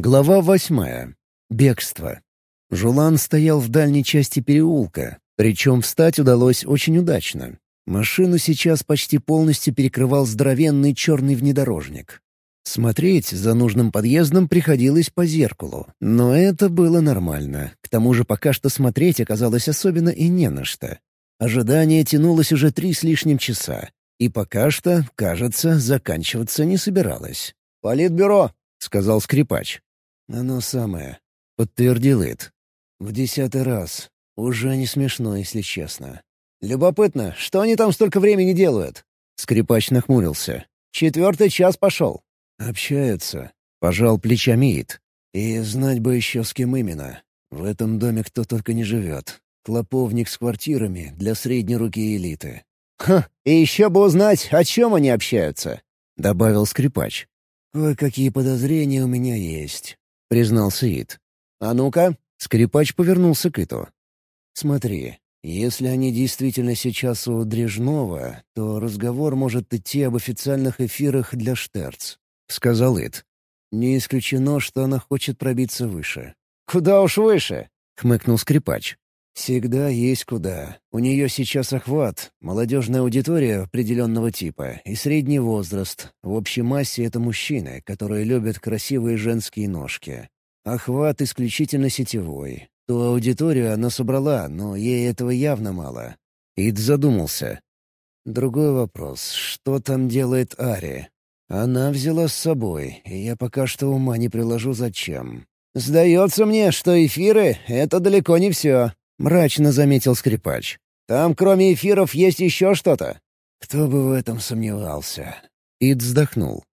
Глава восьмая. Бегство. Жулан стоял в дальней части переулка, причем встать удалось очень удачно. Машину сейчас почти полностью перекрывал здоровенный черный внедорожник. Смотреть за нужным подъездом приходилось по зеркалу, но это было нормально. К тому же пока что смотреть оказалось особенно и не на что. Ожидание тянулось уже три с лишним часа, и пока что, кажется, заканчиваться не собиралось. «Политбюро!» — сказал скрипач. «Оно самое», — подтвердил Ит. «В десятый раз. Уже не смешно, если честно». «Любопытно, что они там столько времени делают?» Скрипач нахмурился. «Четвертый час пошел». «Общаются», — пожал плечами Ит. «И знать бы еще с кем именно. В этом доме кто только не живет. Клоповник с квартирами для средней руки элиты». «Ха, и еще бы узнать, о чем они общаются», — добавил скрипач. «Кое-какие подозрения у меня есть. — признался Ид. «А ну-ка!» — скрипач повернулся к Иту. «Смотри, если они действительно сейчас у Дрежнова, то разговор может идти об официальных эфирах для Штерц», — сказал Ид. «Не исключено, что она хочет пробиться выше». «Куда уж выше?» — хмыкнул скрипач. «Всегда есть куда. У нее сейчас охват, молодежная аудитория определенного типа и средний возраст. В общей массе это мужчины, которые любят красивые женские ножки. Охват исключительно сетевой. Ту аудиторию она собрала, но ей этого явно мало». Ид задумался. Другой вопрос. Что там делает Ари? Она взяла с собой, и я пока что ума не приложу зачем. «Сдается мне, что эфиры — это далеко не все», — мрачно заметил скрипач. «Там кроме эфиров есть еще что-то?» «Кто бы в этом сомневался?» Ид вздохнул.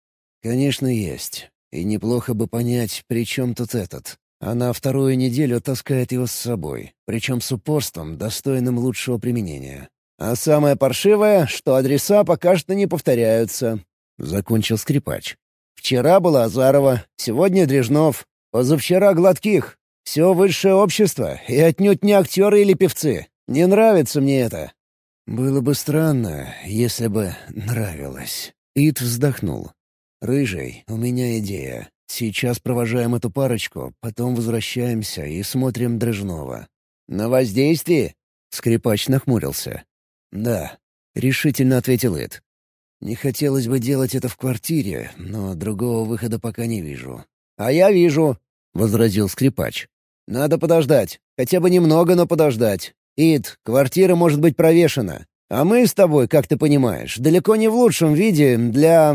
«Конечно, есть. И неплохо бы понять, при чем тут этот. Она вторую неделю таскает его с собой, причем с упорством, достойным лучшего применения. А самое паршивое, что адреса пока что не повторяются», — закончил скрипач. «Вчера была Азарова, сегодня Дрежнов, позавчера Гладких, все высшее общество, и отнюдь не актеры или певцы. Не нравится мне это». «Было бы странно, если бы нравилось». Ит вздохнул. «Рыжий, у меня идея. Сейчас провожаем эту парочку, потом возвращаемся и смотрим Дрожнова». «На воздействие?» Скрипач нахмурился. «Да», — решительно ответил Ит. «Не хотелось бы делать это в квартире, но другого выхода пока не вижу». «А я вижу», — возразил скрипач. Надо подождать. Хотя бы немного, но подождать. Ид, квартира может быть провешена. А мы с тобой, как ты понимаешь, далеко не в лучшем виде для...»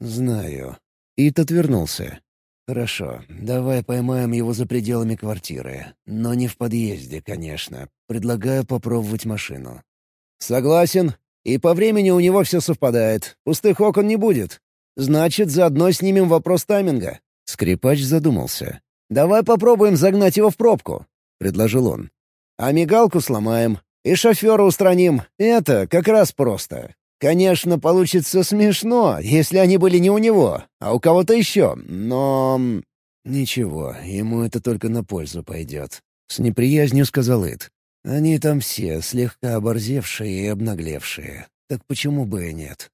«Знаю». Ид отвернулся. «Хорошо, давай поймаем его за пределами квартиры. Но не в подъезде, конечно. Предлагаю попробовать машину». «Согласен. И по времени у него все совпадает. Пустых окон не будет. Значит, заодно снимем вопрос тайминга». Скрипач задумался. «Давай попробуем загнать его в пробку», — предложил он. «А мигалку сломаем. И шофера устраним. Это как раз просто. Конечно, получится смешно, если они были не у него, а у кого-то еще, но...» «Ничего, ему это только на пользу пойдет», — с неприязнью сказал Ид. «Они там все слегка оборзевшие и обнаглевшие. Так почему бы и нет?»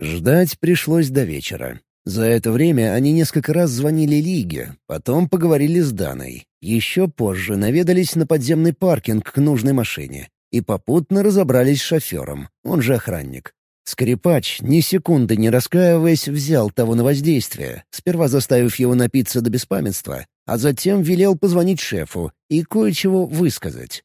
Ждать пришлось до вечера. За это время они несколько раз звонили Лиге, потом поговорили с Даной. Еще позже наведались на подземный паркинг к нужной машине и попутно разобрались с шофером, он же охранник. Скрипач, ни секунды не раскаиваясь, взял того на воздействие, сперва заставив его напиться до беспамятства, а затем велел позвонить шефу и кое-чего высказать.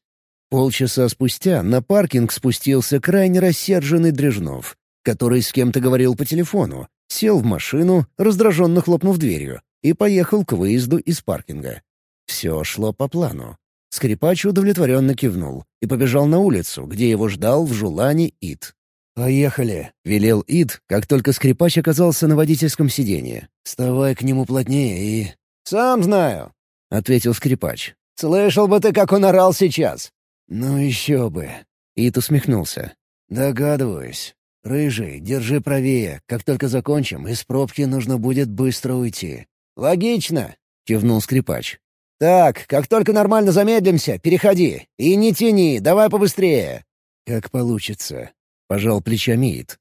Полчаса спустя на паркинг спустился крайне рассерженный Дрежнов, который с кем-то говорил по телефону, сел в машину, раздраженно хлопнув дверью, и поехал к выезду из паркинга. Все шло по плану. Скрипач удовлетворенно кивнул и побежал на улицу, где его ждал в жулане Ид. «Поехали», — велел Ид, как только скрипач оказался на водительском сиденье. «Вставай к нему плотнее и...» «Сам знаю», — ответил скрипач. «Слышал бы ты, как он орал сейчас!» «Ну еще бы!» — Ид усмехнулся. «Догадываюсь. «Рыжий, держи правее. Как только закончим, из пробки нужно будет быстро уйти». «Логично», — кивнул скрипач. «Так, как только нормально замедлимся, переходи. И не тяни, давай побыстрее». «Как получится», — пожал плечами Ит.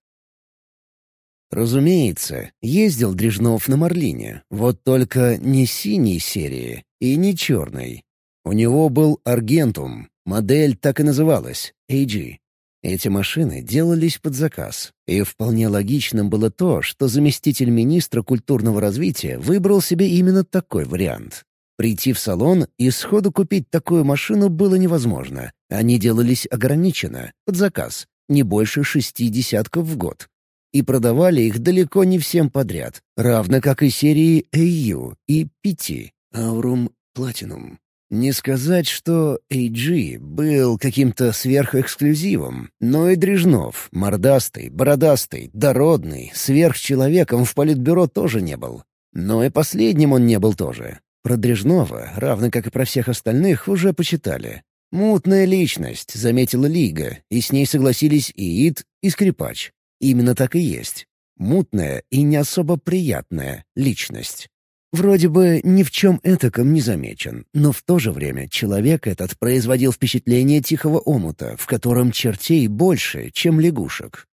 Разумеется, ездил Дрежнов на Марлине, вот только не синей серии и не черной. У него был Аргентум, модель так и называлась — AG. Эти машины делались под заказ, и вполне логичным было то, что заместитель министра культурного развития выбрал себе именно такой вариант. Прийти в салон и сходу купить такую машину было невозможно. Они делались ограниченно, под заказ, не больше шести десятков в год и продавали их далеко не всем подряд, равно как и серии AU и PT, Aurum Platinum. Не сказать, что AG был каким-то сверхэксклюзивом, но и Дрежнов, мордастый, бородастый, дородный, сверхчеловеком в политбюро тоже не был. Но и последним он не был тоже. Про Дрежнова, равно как и про всех остальных, уже почитали. Мутная личность, заметила Лига, и с ней согласились и Ид, и Скрипач. Именно так и есть. Мутная и не особо приятная личность. Вроде бы ни в чем этаком не замечен, но в то же время человек этот производил впечатление тихого омута, в котором чертей больше, чем лягушек.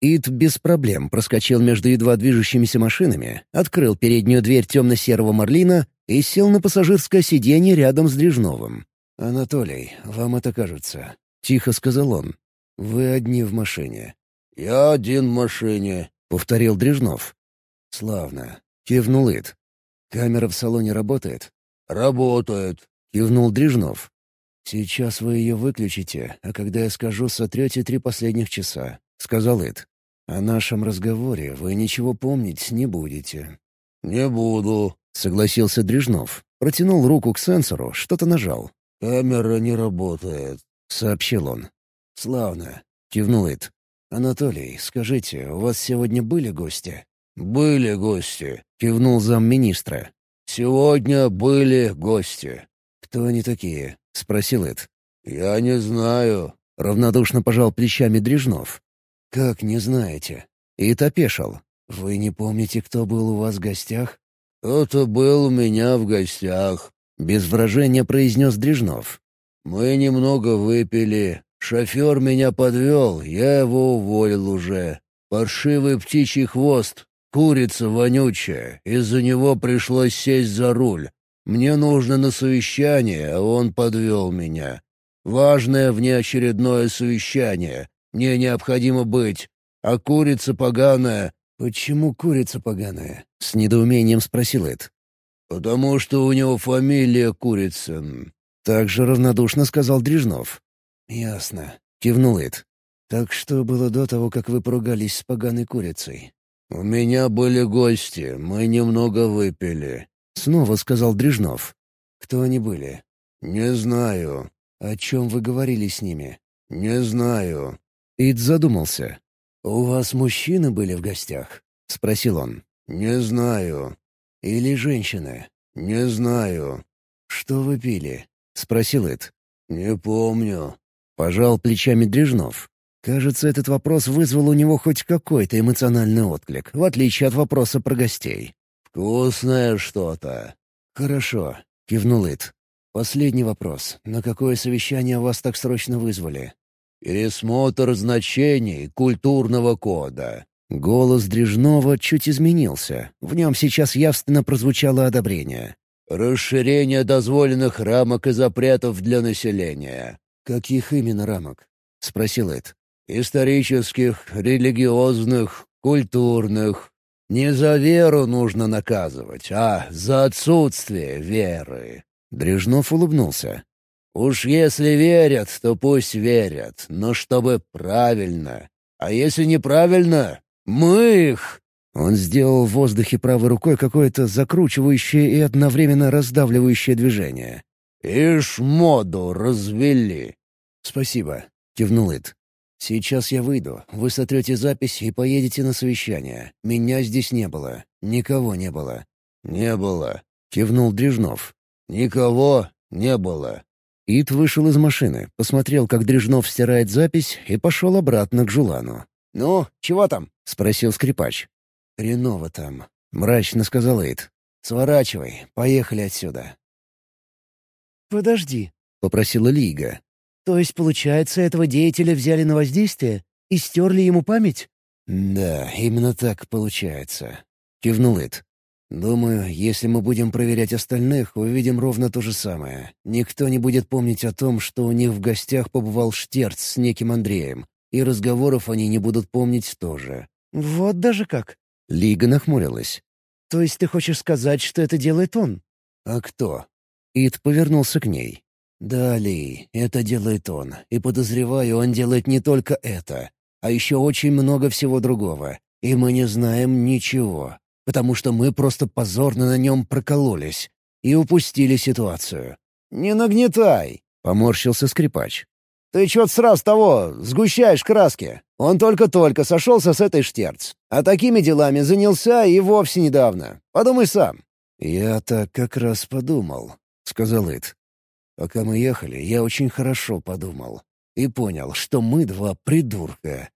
Ит без проблем проскочил между едва движущимися машинами, открыл переднюю дверь темно-серого марлина и сел на пассажирское сиденье рядом с Дрежновым. «Анатолий, вам это кажется», — тихо сказал он. «Вы одни в машине. «Я один в машине», — повторил Дрежнов. «Славно», — кивнул Ит. «Камера в салоне работает?» «Работает», — кивнул Дрежнов. «Сейчас вы ее выключите, а когда я скажу, сотрете три последних часа», — сказал Ит. «О нашем разговоре вы ничего помнить не будете». «Не буду», — согласился Дрежнов. Протянул руку к сенсору, что-то нажал. «Камера не работает», — сообщил он. «Славно», — кивнул Ит. «Анатолий, скажите, у вас сегодня были гости?» «Были гости», — кивнул замминистра. «Сегодня были гости». «Кто они такие?» — спросил Эд. «Я не знаю», — равнодушно пожал плечами Дрежнов. «Как не знаете?» Ит опешил. «Вы не помните, кто был у вас в гостях?» «Кто-то был у меня в гостях», — без выражения произнес Дрежнов. «Мы немного выпили, Шофер меня подвел, я его уволил уже. Паршивый птичий хвост, курица вонючая, из-за него пришлось сесть за руль. Мне нужно на совещание, а он подвел меня. Важное внеочередное совещание. Мне необходимо быть. А курица поганая... «Почему курица поганая?» — с недоумением спросил Эд. «Потому что у него фамилия Курицын». Так же равнодушно сказал Дрежнов. «Ясно», — кивнул Эд. «Так что было до того, как вы поругались с поганой курицей?» «У меня были гости, мы немного выпили», — снова сказал Дрежнов. «Кто они были?» «Не знаю». «О чем вы говорили с ними?» «Не знаю». Ид задумался. «У вас мужчины были в гостях?» — спросил он. «Не знаю». «Или женщины?» «Не знаю». «Что вы пили?» — спросил Ид. «Не помню». Пожал плечами Дрежнов. Кажется, этот вопрос вызвал у него хоть какой-то эмоциональный отклик, в отличие от вопроса про гостей. «Вкусное что-то». «Хорошо», — кивнул Ит. «Последний вопрос. На какое совещание вас так срочно вызвали?» «Пересмотр значений культурного кода». Голос Дрежнова чуть изменился. В нем сейчас явственно прозвучало одобрение. «Расширение дозволенных рамок и запретов для населения. «Каких именно рамок?» — спросил Эд. «Исторических, религиозных, культурных. Не за веру нужно наказывать, а за отсутствие веры». Дрежнов улыбнулся. «Уж если верят, то пусть верят, но чтобы правильно. А если неправильно, мы их...» Он сделал в воздухе правой рукой какое-то закручивающее и одновременно раздавливающее движение. «Ишь, моду развели!» «Спасибо», — кивнул Ид. «Сейчас я выйду, вы сотрете запись и поедете на совещание. Меня здесь не было. Никого не было». «Не было», — кивнул Дрежнов. «Никого не было». Ид вышел из машины, посмотрел, как Дрежнов стирает запись, и пошел обратно к Жулану. «Ну, чего там?» — спросил скрипач. «Хреново там», — мрачно сказал Ид. «Сворачивай, поехали отсюда». «Подожди», — попросила Лига. То есть, получается, этого деятеля взяли на воздействие и стерли ему память? «Да, именно так получается», — кивнул Ит. «Думаю, если мы будем проверять остальных, увидим ровно то же самое. Никто не будет помнить о том, что у них в гостях побывал Штерц с неким Андреем, и разговоров они не будут помнить тоже». «Вот даже как?» Лига нахмурилась. «То есть ты хочешь сказать, что это делает он?» «А кто?» Ит повернулся к ней. «Да, Ли, это делает он, и подозреваю, он делает не только это, а еще очень много всего другого, и мы не знаем ничего, потому что мы просто позорно на нем прокололись и упустили ситуацию». «Не нагнетай!» — поморщился скрипач. «Ты чё-то сразу того, сгущаешь краски. Он только-только сошелся с этой штерц, а такими делами занялся и вовсе недавно. Подумай сам». «Я так как раз подумал», — сказал Ит. «Пока мы ехали, я очень хорошо подумал и понял, что мы два придурка.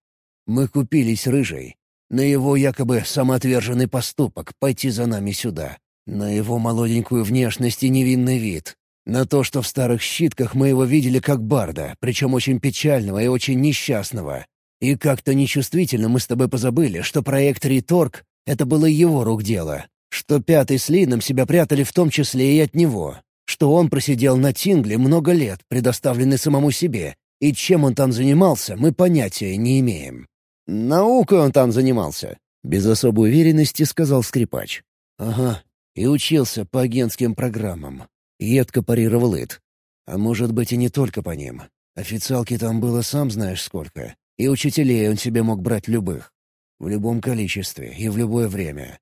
Мы купились рыжей. На его якобы самоотверженный поступок пойти за нами сюда. На его молоденькую внешность и невинный вид. На то, что в старых щитках мы его видели как барда, причем очень печального и очень несчастного. И как-то нечувствительно мы с тобой позабыли, что проект «Реторг» — это было его рук дело. Что Пятый с Лином себя прятали в том числе и от него. Что он просидел на Тингле много лет, предоставленный самому себе, и чем он там занимался, мы понятия не имеем». «Наукой он там занимался», — без особой уверенности сказал скрипач. «Ага, и учился по агентским программам», — едко парировал Ит. «А может быть и не только по ним. Официалки там было сам знаешь сколько, и учителей он себе мог брать любых. В любом количестве и в любое время.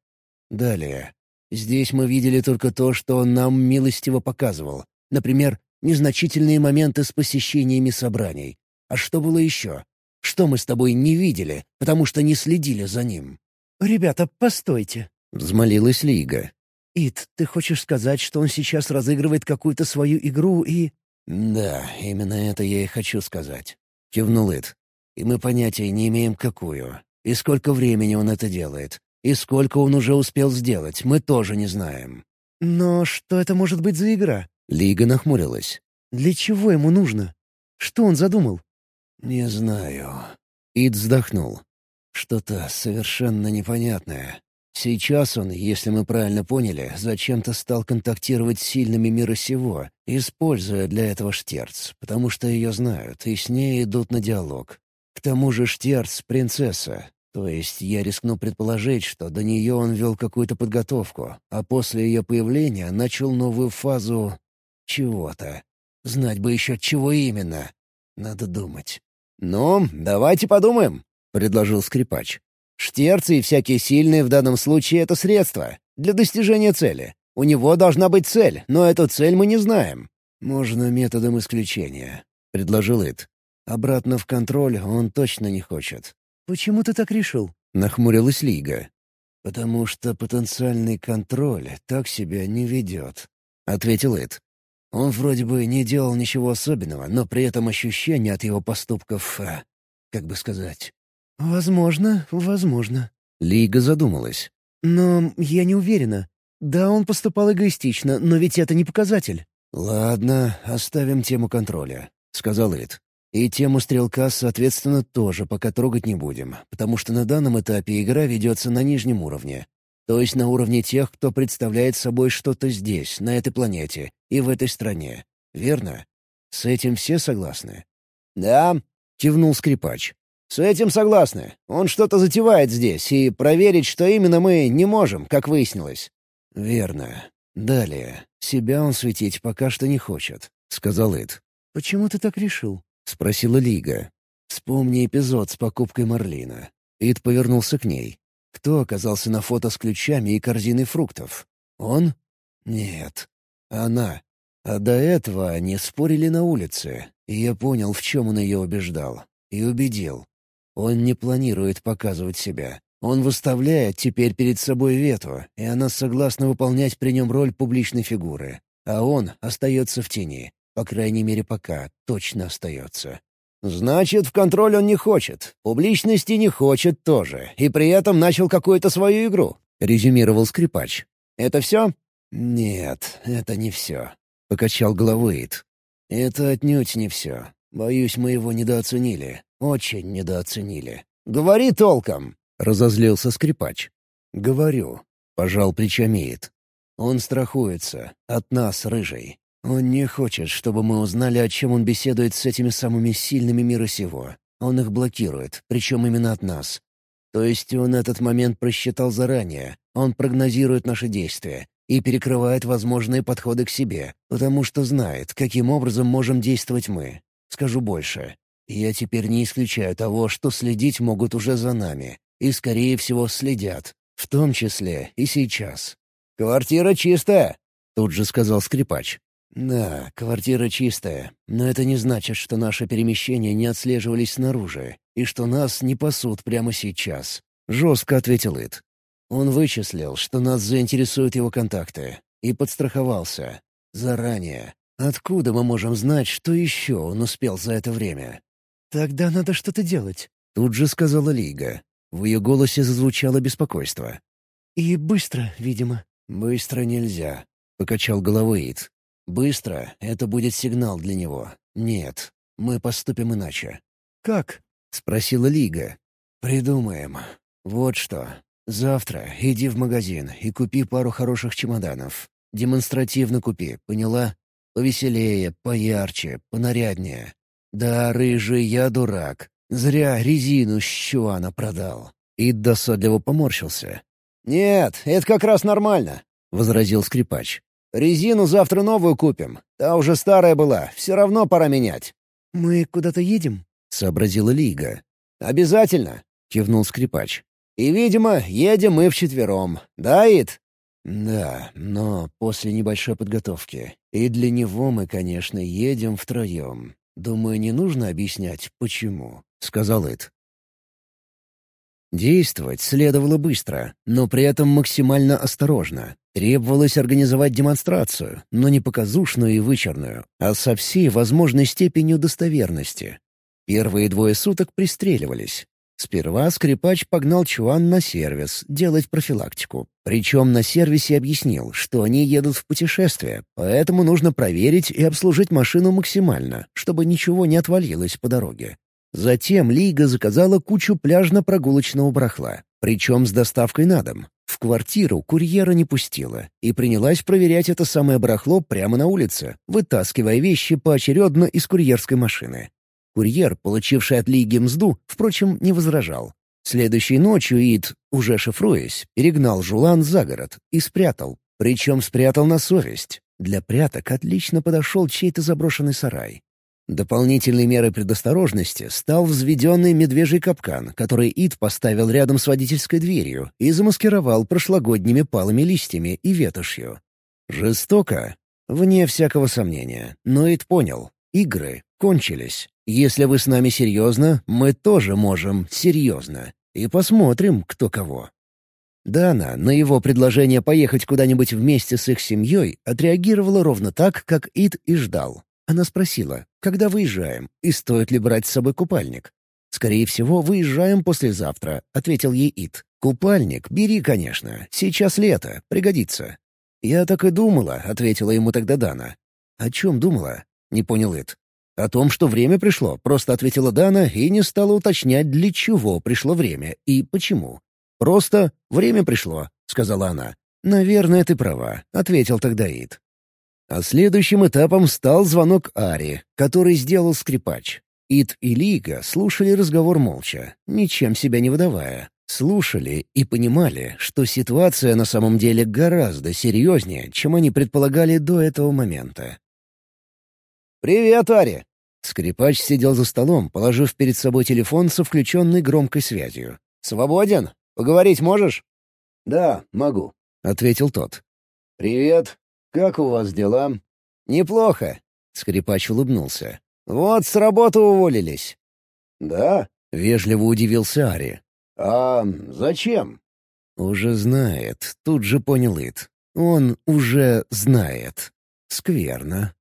Далее. Здесь мы видели только то, что он нам милостиво показывал. Например, незначительные моменты с посещениями собраний. А что было еще? Что мы с тобой не видели, потому что не следили за ним?» «Ребята, постойте», — взмолилась Лига. «Ит, ты хочешь сказать, что он сейчас разыгрывает какую-то свою игру и...» «Да, именно это я и хочу сказать», — кивнул Ит. «И мы понятия не имеем, какую. И сколько времени он это делает. И сколько он уже успел сделать, мы тоже не знаем». «Но что это может быть за игра?» Лига нахмурилась. «Для чего ему нужно? Что он задумал?» «Не знаю». Ид вздохнул. «Что-то совершенно непонятное. Сейчас он, если мы правильно поняли, зачем-то стал контактировать с сильными мира сего, используя для этого Штерц, потому что ее знают, и с ней идут на диалог. К тому же Штерц — принцесса, то есть я рискну предположить, что до нее он вел какую-то подготовку, а после ее появления начал новую фазу чего-то. Знать бы еще, чего именно. Надо думать. «Ну, давайте подумаем», — предложил скрипач. «Штерцы и всякие сильные в данном случае — это средства для достижения цели. У него должна быть цель, но эту цель мы не знаем». «Можно методом исключения», — предложил Ит. «Обратно в контроль он точно не хочет». «Почему ты так решил?» — нахмурилась Лига. «Потому что потенциальный контроль так себя не ведет», — ответил Ит. Он вроде бы не делал ничего особенного, но при этом ощущение от его поступков... Э, как бы сказать... «Возможно, возможно». Лига задумалась. «Но я не уверена. Да, он поступал эгоистично, но ведь это не показатель». «Ладно, оставим тему контроля», — сказал Ид. «И тему стрелка, соответственно, тоже пока трогать не будем, потому что на данном этапе игра ведется на нижнем уровне. То есть на уровне тех, кто представляет собой что-то здесь, на этой планете и в этой стране. Верно? С этим все согласны? «Да», — кивнул скрипач. «С этим согласны. Он что-то затевает здесь, и проверить, что именно мы не можем, как выяснилось». «Верно. Далее. Себя он светить пока что не хочет», — сказал Эд. «Почему ты так решил?» — спросила Лига. «Вспомни эпизод с покупкой Марлина». Ид повернулся к ней. Кто оказался на фото с ключами и корзиной фруктов? Он? Нет. Она. А до этого они спорили на улице, и я понял, в чем он ее убеждал. И убедил. Он не планирует показывать себя. Он выставляет теперь перед собой вету, и она согласна выполнять при нем роль публичной фигуры. А он остается в тени. По крайней мере, пока точно остается. «Значит, в контроль он не хочет, публичности не хочет тоже, и при этом начал какую-то свою игру», — резюмировал скрипач. «Это все?» «Нет, это не все», — покачал головой Ид. «Это отнюдь не все. Боюсь, мы его недооценили. Очень недооценили». «Говори толком!» разозлился скрипач. «Говорю», — пожал плечами Ид. «Он страхуется. От нас, рыжий. Он не хочет, чтобы мы узнали, о чем он беседует с этими самыми сильными мира сего. Он их блокирует, причем именно от нас. То есть он этот момент просчитал заранее. Он прогнозирует наши действия и перекрывает возможные подходы к себе, потому что знает, каким образом можем действовать мы. Скажу больше. Я теперь не исключаю того, что следить могут уже за нами. И, скорее всего, следят. В том числе и сейчас. «Квартира чистая», — тут же сказал скрипач. «Да, квартира чистая, но это не значит, что наши перемещения не отслеживались снаружи, и что нас не пасут прямо сейчас», — жестко ответил Ит. Он вычислил, что нас заинтересуют его контакты, и подстраховался. Заранее. Откуда мы можем знать, что еще он успел за это время? «Тогда надо что-то делать», — тут же сказала Лига. В ее голосе зазвучало беспокойство. «И быстро, видимо». «Быстро нельзя», — покачал головой Ит. Быстро — это будет сигнал для него. Нет, мы поступим иначе. «Как?» — спросила Лига. «Придумаем. Вот что. Завтра иди в магазин и купи пару хороших чемоданов. Демонстративно купи, поняла? Повеселее, поярче, понаряднее. Да, рыжий, я дурак. Зря резину с чуана продал». И досадливо поморщился. «Нет, это как раз нормально», — возразил скрипач. Резину завтра новую купим. Та уже старая была, все равно пора менять». «Мы куда-то едем?» — сообразила Лига. «Обязательно», — кивнул скрипач. «И, видимо, едем мы вчетвером. Да, Ид?» «Да, но после небольшой подготовки. И для него мы, конечно, едем втроем. Думаю, не нужно объяснять, почему», — сказал Ид. Действовать следовало быстро, но при этом максимально осторожно. Требовалось организовать демонстрацию, но не показушную и вычерную, а со всей возможной степенью достоверности. Первые двое суток пристреливались. Сперва скрипач погнал Чуан на сервис делать профилактику. Причем на сервисе объяснил, что они едут в путешествие, поэтому нужно проверить и обслужить машину максимально, чтобы ничего не отвалилось по дороге. Затем Лига заказала кучу пляжно-прогулочного барахла, причем с доставкой на дом. Квартиру курьера не пустила и принялась проверять это самое барахло прямо на улице, вытаскивая вещи поочередно из курьерской машины. Курьер, получивший от Лиги мзду, впрочем, не возражал. Следующей ночью Ид, уже шифруясь, перегнал Жулан за город и спрятал. Причем спрятал на совесть. Для пряток отлично подошел чей-то заброшенный сарай. Дополнительной мерой предосторожности стал взведенный медвежий капкан, который Ид поставил рядом с водительской дверью и замаскировал прошлогодними палыми листьями и ветошью. Жестоко? Вне всякого сомнения. Но Ид понял. Игры кончились. Если вы с нами серьезно, мы тоже можем серьезно. И посмотрим, кто кого. Дана на его предложение поехать куда-нибудь вместе с их семьей отреагировала ровно так, как Ид и ждал. Она спросила, когда выезжаем и стоит ли брать с собой купальник. «Скорее всего, выезжаем послезавтра», — ответил ей Ит. «Купальник бери, конечно. Сейчас лето. Пригодится». «Я так и думала», — ответила ему тогда Дана. «О чем думала?» — не понял Ит. «О том, что время пришло», — просто ответила Дана и не стала уточнять, для чего пришло время и почему. «Просто время пришло», — сказала она. «Наверное, ты права», — ответил тогда Ит. А следующим этапом стал звонок Ари, который сделал скрипач. Ит и Лига слушали разговор молча, ничем себя не выдавая. Слушали и понимали, что ситуация на самом деле гораздо серьезнее, чем они предполагали до этого момента. «Привет, Ари!» Скрипач сидел за столом, положив перед собой телефон со включенной громкой связью. «Свободен? Поговорить можешь?» «Да, могу», — ответил тот. «Привет. «Как у вас дела?» «Неплохо», — скрипач улыбнулся. «Вот с работы уволились». «Да?» — вежливо удивился Ари. «А зачем?» «Уже знает», — тут же понял Ит. «Он уже знает. Скверно».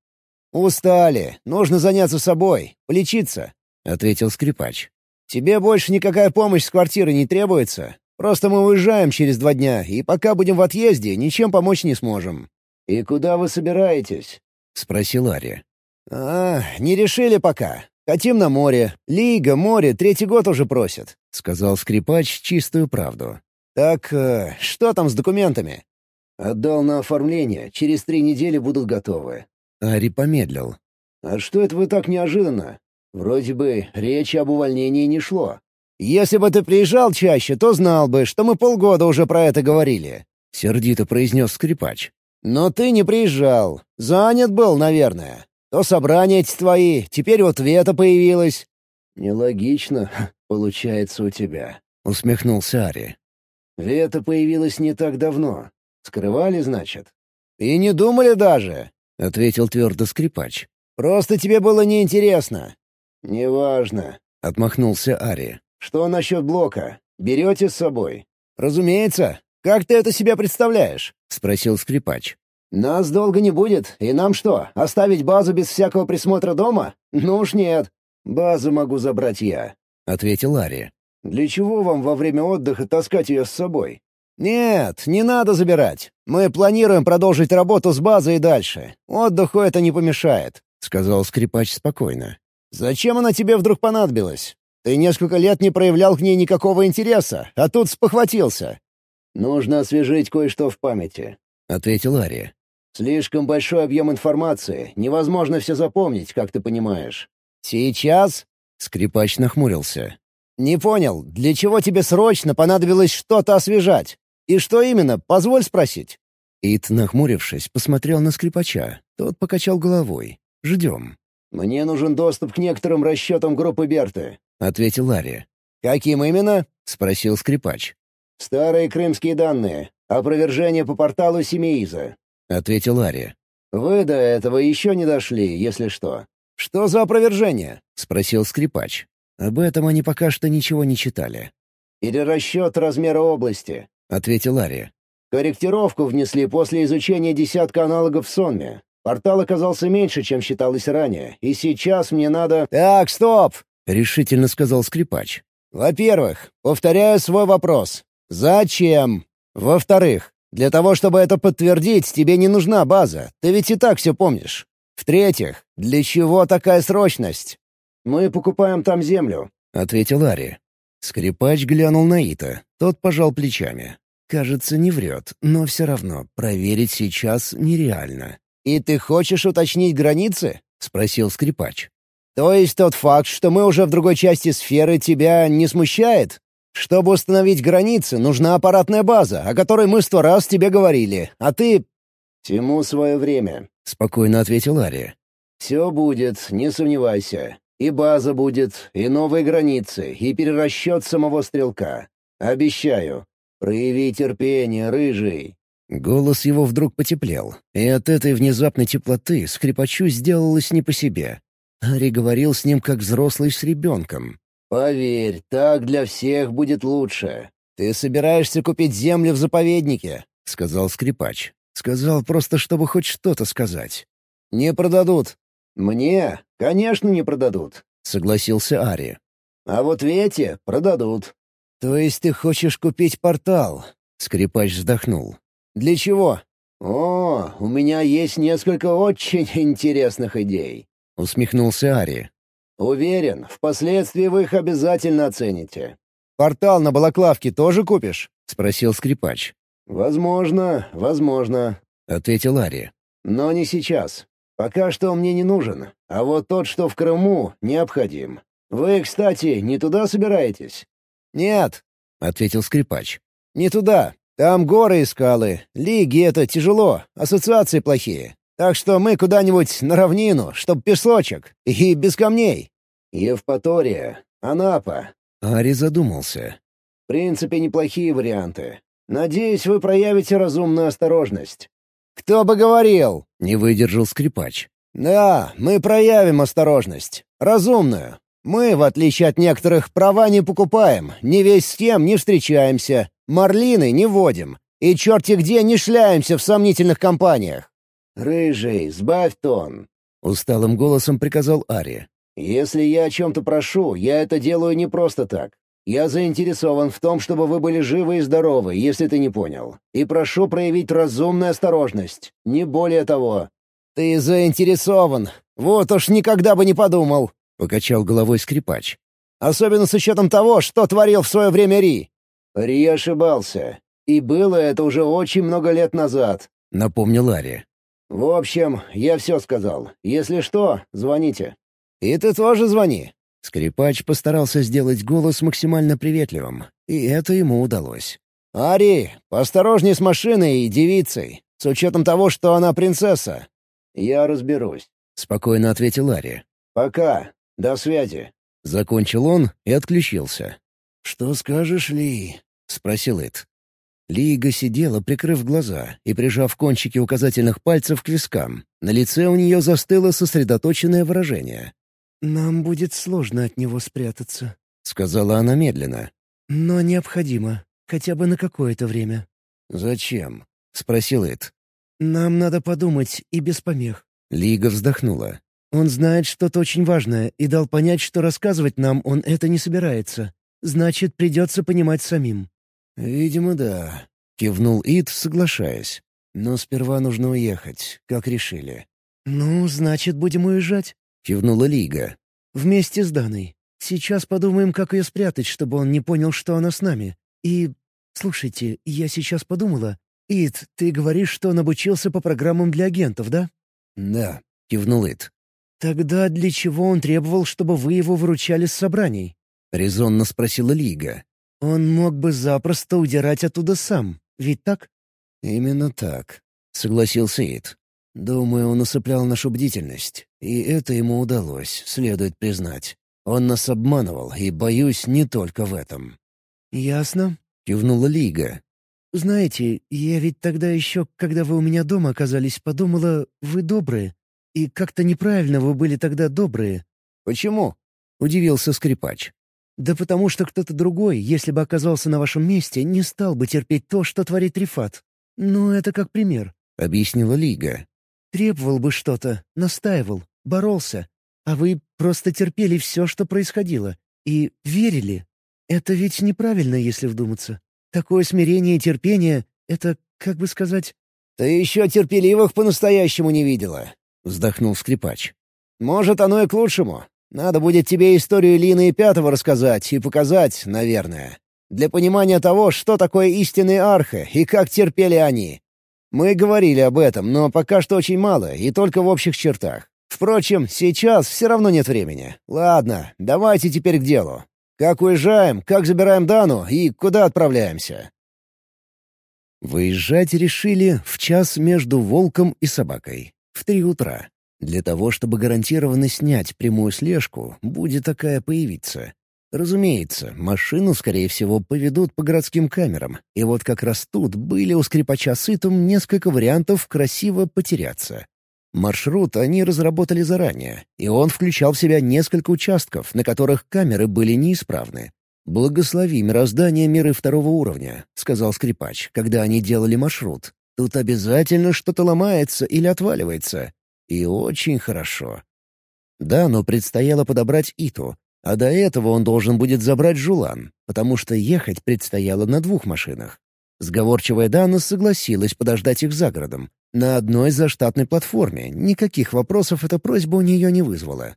«Устали. Нужно заняться собой. Полечиться», — ответил скрипач. «Тебе больше никакая помощь с квартиры не требуется. Просто мы уезжаем через два дня, и пока будем в отъезде, ничем помочь не сможем. «И куда вы собираетесь?» — спросил Ари. «А, не решили пока. Хотим на море. Лига, море, третий год уже просят», — сказал скрипач чистую правду. «Так, э, что там с документами?» «Отдал на оформление. Через три недели будут готовы». Ари помедлил. «А что это вы так неожиданно? Вроде бы речи об увольнении не шло». «Если бы ты приезжал чаще, то знал бы, что мы полгода уже про это говорили», — сердито произнес скрипач. «Но ты не приезжал. Занят был, наверное. То собрания эти твои, теперь вот Вета появилась». «Нелогично, получается, у тебя», — усмехнулся Ари. «Вета появилась не так давно. Скрывали, значит?» «И не думали даже», — ответил твердо скрипач. «Просто тебе было неинтересно». «Неважно», — отмахнулся Ари. «Что насчет блока? Берете с собой?» «Разумеется. Как ты это себе представляешь?» — спросил скрипач. «Нас долго не будет, и нам что, оставить базу без всякого присмотра дома? Ну уж нет. Базу могу забрать я», — ответил Ларри. «Для чего вам во время отдыха таскать ее с собой?» «Нет, не надо забирать. Мы планируем продолжить работу с базой и дальше. Отдыху это не помешает», — сказал скрипач спокойно. «Зачем она тебе вдруг понадобилась? Ты несколько лет не проявлял к ней никакого интереса, а тут спохватился». «Нужно освежить кое-что в памяти», — ответил Ария. Слишком большой объем информации, невозможно все запомнить, как ты понимаешь. Сейчас? Скрипач нахмурился. Не понял, для чего тебе срочно понадобилось что-то освежать? И что именно, позволь спросить? Ит, нахмурившись, посмотрел на скрипача. Тот покачал головой. «Ждем». «Мне нужен доступ к некоторым расчетам группы Берты», — ответил Ларри. «Каким именно?» — спросил скрипач. «Старые крымские данные. Опровержение по порталу Семеиза. — ответил Ари. «Вы до этого еще не дошли, если что». «Что за опровержение?» — спросил скрипач. Об этом они пока что ничего не читали. «Перерасчет размера области», — ответил Ари. «Корректировку внесли после изучения десятка аналогов в Сонме. Портал оказался меньше, чем считалось ранее, и сейчас мне надо...» «Так, стоп!» — решительно сказал скрипач. «Во-первых, повторяю свой вопрос. Зачем? Во-вторых, для того, чтобы это подтвердить, тебе не нужна база. Ты ведь и так все помнишь. В-третьих, для чего такая срочность? Мы покупаем там землю, — ответил Ари. Скрипач глянул на Ита. Тот пожал плечами. Кажется, не врет, но все равно проверить сейчас нереально. «И ты хочешь уточнить границы?» — спросил скрипач. «То есть тот факт, что мы уже в другой части сферы, тебя не смущает?» Чтобы установить границы, нужна аппаратная база, о которой мы сто раз тебе говорили, а ты...» «Всему свое время», — спокойно ответил Ари. «Все будет, не сомневайся. И база будет, и новые границы, и перерасчет самого стрелка. Обещаю. Прояви терпение, рыжий». Голос его вдруг потеплел, и от этой внезапной теплоты скрипачу сделалось не по себе. Ари говорил с ним как взрослый с ребенком. «Поверь, так для всех будет лучше. Ты собираешься купить землю в заповеднике», — сказал скрипач. Сказал просто, чтобы хоть что-то сказать. «Не продадут». «Мне? Конечно, не продадут», — согласился Ари. «А вот Вете продадут». «То есть ты хочешь купить портал?» — скрипач вздохнул. «Для чего?» «О, у меня есть несколько очень интересных идей», — усмехнулся Ари. «Уверен, впоследствии вы их обязательно оцените». «Портал на Балаклавке тоже купишь?» — спросил скрипач. «Возможно, возможно», — ответил Ари. «Но не сейчас. Пока что он мне не нужен, а вот тот, что в Крыму, необходим. Вы, кстати, не туда собираетесь?» «Нет», — ответил скрипач. «Не туда. Там горы и скалы. Лиги — это тяжело, ассоциации плохие. Так что мы куда-нибудь на равнину, чтоб песочек, и без камней». «Евпатория, Анапа». Ари задумался. «В принципе, неплохие варианты. Надеюсь, вы проявите разумную осторожность». «Кто бы говорил?» — не выдержал скрипач. «Да, мы проявим осторожность. Разумную. Мы, в отличие от некоторых, права не покупаем, ни весь с кем не встречаемся, марлины не водим, и черти где не шляемся в сомнительных компаниях. «Рыжий, сбавь тон!» — усталым голосом приказал Ари. «Если я о чем-то прошу, я это делаю не просто так. Я заинтересован в том, чтобы вы были живы и здоровы, если ты не понял. И прошу проявить разумную осторожность, не более того». «Ты заинтересован. Вот уж никогда бы не подумал», покачал головой скрипач. «Особенно с учетом того, что творил в свое время Ри». «Ри ошибался. И было это уже очень много лет назад», — напомнил Ларри. «В общем, я все сказал. Если что, звоните». «И ты тоже звони». Скрипач постарался сделать голос максимально приветливым, и это ему удалось. «Ари, поосторожней с машиной и девицей, с учетом того, что она принцесса». «Я разберусь», — спокойно ответил Ари. «Пока. До связи». Закончил он и отключился. «Что скажешь, Ли?» — спросил Эд. Лига сидела, прикрыв глаза и прижав кончики указательных пальцев к вискам. На лице у нее застыло сосредоточенное выражение. «Нам будет сложно от него спрятаться», — сказала она медленно. «Но необходимо, хотя бы на какое-то время». «Зачем?» — спросил Эд. «Нам надо подумать и без помех». Лига вздохнула. «Он знает что-то очень важное и дал понять, что рассказывать нам он это не собирается. Значит, придется понимать самим». «Видимо, да», — кивнул Ид, соглашаясь. «Но сперва нужно уехать, как решили». «Ну, значит, будем уезжать», — кивнула Лига. «Вместе с Даной. Сейчас подумаем, как ее спрятать, чтобы он не понял, что она с нами. И... Слушайте, я сейчас подумала. Ид, ты говоришь, что он обучился по программам для агентов, да?» «Да», — кивнул Ид. «Тогда для чего он требовал, чтобы вы его выручали с собраний?» — резонно спросила Лига. «Он мог бы запросто удирать оттуда сам, ведь так?» «Именно так», — согласился Ид. «Думаю, он усыплял нашу бдительность, и это ему удалось, следует признать. Он нас обманывал, и, боюсь, не только в этом». «Ясно», — кивнула Лига. «Знаете, я ведь тогда еще, когда вы у меня дома оказались, подумала, вы добрые. И как-то неправильно вы были тогда добрые». «Почему?» — удивился скрипач. «Да потому что кто-то другой, если бы оказался на вашем месте, не стал бы терпеть то, что творит Рифат. Ну, это как пример», — объяснила Лига. «Требовал бы что-то, настаивал, боролся. А вы просто терпели все, что происходило. И верили. Это ведь неправильно, если вдуматься. Такое смирение и терпение — это, как бы сказать... «Ты еще терпеливых по-настоящему не видела», — вздохнул скрипач. «Может, оно и к лучшему. Надо будет тебе историю Лины и Пятого рассказать и показать, наверное. Для понимания того, что такое истинные архи и как терпели они. Мы говорили об этом, но пока что очень мало и только в общих чертах. Впрочем, сейчас все равно нет времени. Ладно, давайте теперь к делу. Как уезжаем, как забираем Дану и куда отправляемся?» Выезжать решили в час между волком и собакой. В три утра. Для того, чтобы гарантированно снять прямую слежку, будет такая появиться. Разумеется, машину, скорее всего, поведут по городским камерам, и вот как раз тут были у скрипача сытом несколько вариантов красиво потеряться. Маршрут они разработали заранее, и он включал в себя несколько участков, на которых камеры были неисправны. «Благослови мироздание миры второго уровня», — сказал скрипач, когда они делали маршрут. «Тут обязательно что-то ломается или отваливается. И очень хорошо». Дану предстояло подобрать Иту, а до этого он должен будет забрать Жулан, потому что ехать предстояло на двух машинах. Сговорчивая Дана согласилась подождать их за городом, на одной заштатной платформе. Никаких вопросов эта просьба у нее не вызвала.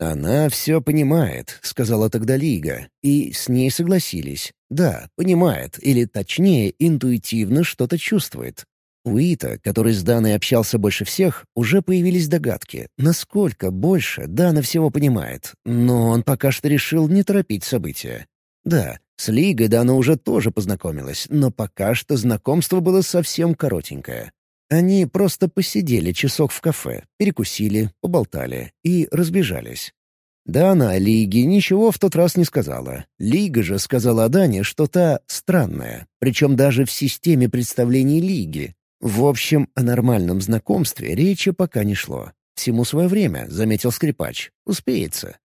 «Она все понимает», — сказала тогда Лига, и с ней согласились. Да, понимает, или точнее, интуитивно что-то чувствует. У Ита, который с Даной общался больше всех, уже появились догадки, насколько больше Дана всего понимает, но он пока что решил не торопить события. Да, с Лигой Дана уже тоже познакомилась, но пока что знакомство было совсем коротенькое. Они просто посидели часок в кафе, перекусили, поболтали и разбежались. Дана Лиге ничего в тот раз не сказала. Лига же сказала Дане, что та странная, причем даже в системе представлений Лиги. В общем, о нормальном знакомстве речи пока не шло. Всему свое время, заметил скрипач. Успеется.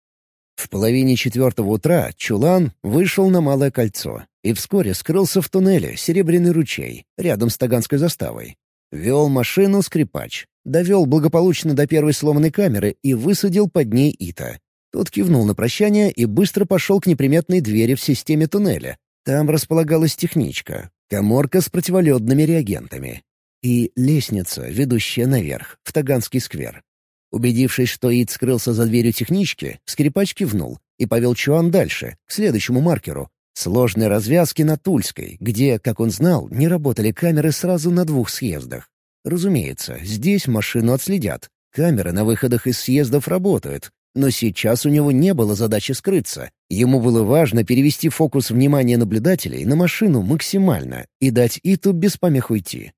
В половине четвертого утра Чулан вышел на Малое кольцо и вскоре скрылся в туннеле «Серебряный ручей» рядом с Таганской заставой. Вел машину скрипач, довел благополучно до первой сломанной камеры и высадил под ней Ита. Тот кивнул на прощание и быстро пошел к неприметной двери в системе туннеля. Там располагалась техничка, коморка с противоледными реагентами и лестница, ведущая наверх, в Таганский сквер. Убедившись, что Ид скрылся за дверью технички, скрипач кивнул и повел Чуан дальше, к следующему маркеру. Сложной развязки на Тульской, где, как он знал, не работали камеры сразу на двух съездах. Разумеется, здесь машину отследят. Камеры на выходах из съездов работают. Но сейчас у него не было задачи скрыться. Ему было важно перевести фокус внимания наблюдателей на машину максимально и дать Иту без помех уйти.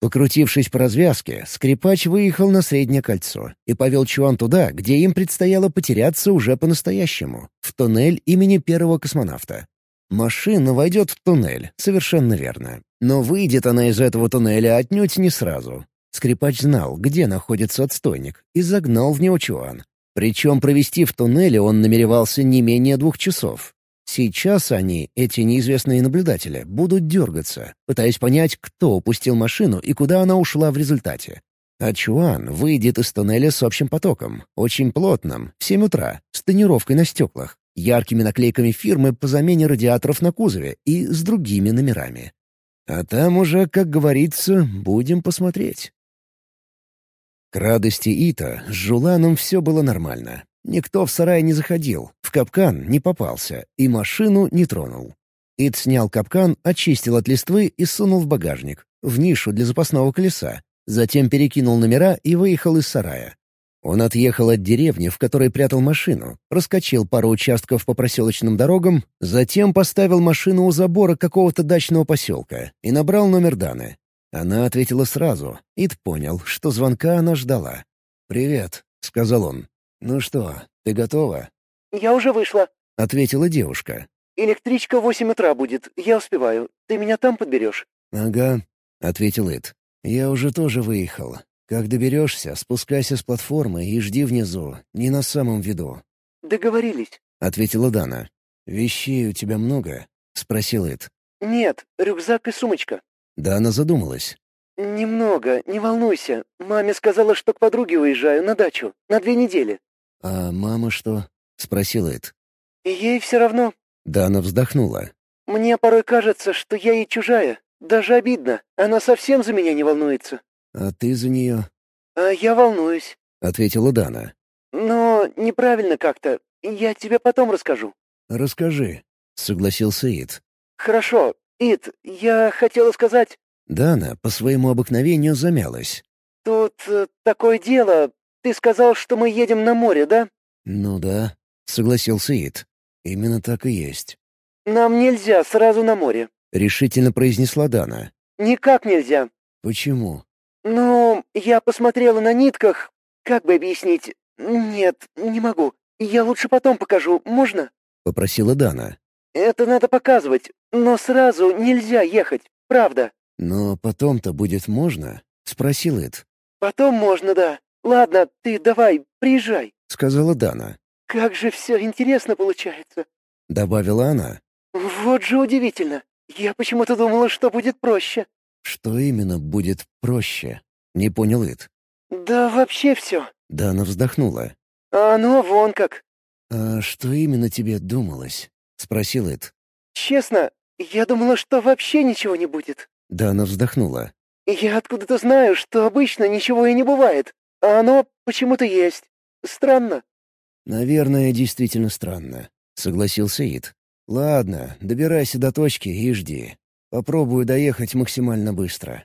Покрутившись по развязке, скрипач выехал на среднее кольцо и повел Чуан туда, где им предстояло потеряться уже по-настоящему, в туннель имени первого космонавта. Машина войдет в туннель, совершенно верно. Но выйдет она из этого туннеля отнюдь не сразу. Скрипач знал, где находится отстойник, и загнал в него Чуан. Причем провести в туннеле он намеревался не менее двух часов. Сейчас они, эти неизвестные наблюдатели, будут дергаться, пытаясь понять, кто упустил машину и куда она ушла в результате. А Чуан выйдет из туннеля с общим потоком, очень плотным, в 7 утра, с тонировкой на стеклах, яркими наклейками фирмы по замене радиаторов на кузове и с другими номерами. А там уже, как говорится, будем посмотреть. К радости Ита с Жуланом все было нормально. Никто в сарай не заходил, в капкан не попался и машину не тронул. Ит снял капкан, очистил от листвы и сунул в багажник, в нишу для запасного колеса. Затем перекинул номера и выехал из сарая. Он отъехал от деревни, в которой прятал машину, раскочил пару участков по проселочным дорогам, затем поставил машину у забора какого-то дачного поселка и набрал номер Даны. Она ответила сразу. Ит понял, что звонка она ждала. «Привет», — сказал он. «Ну что, ты готова?» «Я уже вышла», — ответила девушка. «Электричка в восемь утра будет, я успеваю. Ты меня там подберешь?» «Ага», — ответил Ит. «Я уже тоже выехал. Как доберешься, спускайся с платформы и жди внизу, не на самом виду». «Договорились», — ответила Дана. «Вещей у тебя много?» — спросил Ит. «Нет, рюкзак и сумочка». Дана задумалась. «Немного, не волнуйся. Маме сказала, что к подруге уезжаю на дачу. На две недели». «А мама что?» — спросил Эд. «Ей все равно». Дана вздохнула. «Мне порой кажется, что я ей чужая. Даже обидно. Она совсем за меня не волнуется». «А ты за нее?» «А я волнуюсь», — ответила Дана. «Но неправильно как-то. Я тебе потом расскажу». «Расскажи», — согласился Ид. «Хорошо. Ид, я хотела сказать...» Дана по своему обыкновению замялась. «Тут э, такое дело. Ты сказал, что мы едем на море, да?» «Ну да», — согласился Ид. «Именно так и есть». «Нам нельзя сразу на море», — решительно произнесла Дана. «Никак нельзя». «Почему?» «Ну, я посмотрела на нитках. Как бы объяснить? Нет, не могу. Я лучше потом покажу, можно?» — попросила Дана. «Это надо показывать, но сразу нельзя ехать, правда». «Но потом-то будет можно?» — спросил Эд. «Потом можно, да. Ладно, ты давай, приезжай», — сказала Дана. «Как же все интересно получается», — добавила она. «Вот же удивительно. Я почему-то думала, что будет проще». «Что именно будет проще?» — не понял Эд. «Да вообще все». Дана вздохнула. «А ну, вон как». «А что именно тебе думалось?» — спросил Эд. «Честно, я думала, что вообще ничего не будет». Дана вздохнула. «Я откуда-то знаю, что обычно ничего и не бывает, а оно почему-то есть. Странно». «Наверное, действительно странно», — согласился Ид. «Ладно, добирайся до точки и жди. Попробую доехать максимально быстро».